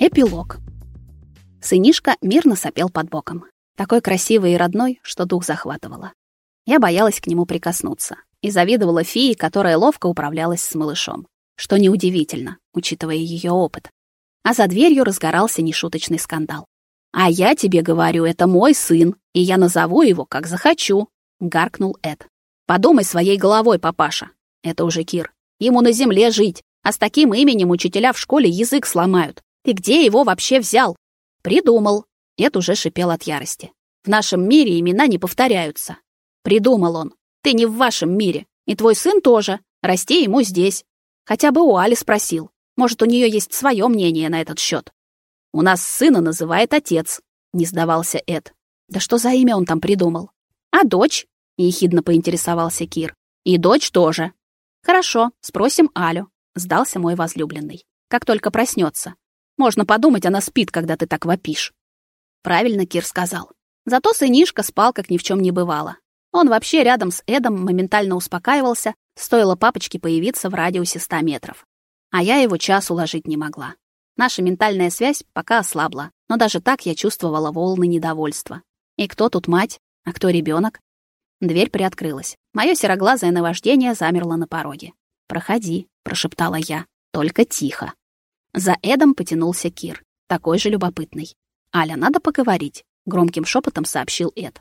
Эпилог. Сынишка мирно сопел под боком. Такой красивый и родной, что дух захватывало. Я боялась к нему прикоснуться и завидовала фии, которая ловко управлялась с малышом. Что неудивительно, учитывая ее опыт. А за дверью разгорался нешуточный скандал. «А я тебе говорю, это мой сын, и я назову его, как захочу», — гаркнул Эд. «Подумай своей головой, папаша». Это уже Кир. Ему на земле жить, а с таким именем учителя в школе язык сломают. Ты где его вообще взял? Придумал. Эд уже шипел от ярости. В нашем мире имена не повторяются. Придумал он. Ты не в вашем мире. И твой сын тоже. Расти ему здесь. Хотя бы у Али спросил. Может, у нее есть свое мнение на этот счет. У нас сына называет отец, не сдавался Эд. Да что за имя он там придумал? А дочь? ехидно поинтересовался Кир. И дочь тоже. Хорошо, спросим Алю, сдался мой возлюбленный. Как только проснется. Можно подумать, она спит, когда ты так вопишь. Правильно Кир сказал. Зато сынишка спал, как ни в чем не бывало. Он вообще рядом с Эдом моментально успокаивался, стоило папочке появиться в радиусе ста метров. А я его час уложить не могла. Наша ментальная связь пока ослабла, но даже так я чувствовала волны недовольства. И кто тут мать, а кто ребенок? Дверь приоткрылась. Мое сероглазое наваждение замерло на пороге. «Проходи», — прошептала я, — «только тихо». За Эдом потянулся Кир, такой же любопытный. «Аля, надо поговорить», — громким шепотом сообщил Эд.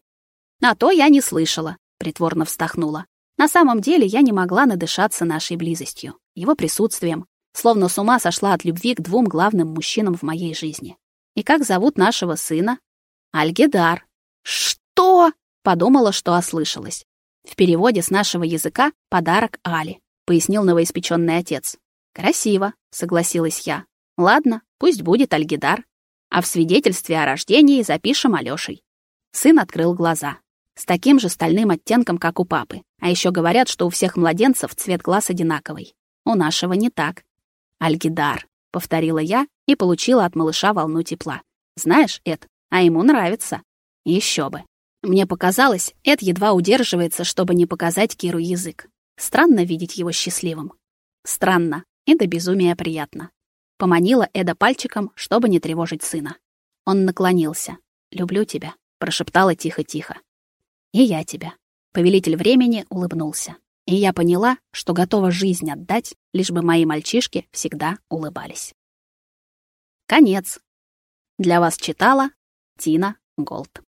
«А то я не слышала», — притворно вздохнула. На самом деле я не могла надышаться нашей близостью, его присутствием, словно с ума сошла от любви к двум главным мужчинам в моей жизни. И как зовут нашего сына? Альгедар. Что? Подумала, что ослышалась. В переводе с нашего языка подарок Али, пояснил новоиспеченный отец. Красиво, согласилась я. Ладно, пусть будет Альгидар. А в свидетельстве о рождении запишем Алёшей. Сын открыл глаза. С таким же стальным оттенком, как у папы. А еще говорят, что у всех младенцев цвет глаз одинаковый. У нашего не так. Альгидар, повторила я и получила от малыша волну тепла. Знаешь, Эд, а ему нравится. Еще бы. Мне показалось, Эд едва удерживается, чтобы не показать Киру язык. Странно видеть его счастливым. Странно, и до безумия приятно. Поманила Эда пальчиком, чтобы не тревожить сына. Он наклонился. «Люблю тебя», — прошептала тихо-тихо. «И я тебя». Повелитель времени улыбнулся. И я поняла, что готова жизнь отдать, лишь бы мои мальчишки всегда улыбались. Конец. Для вас читала Тина Голд.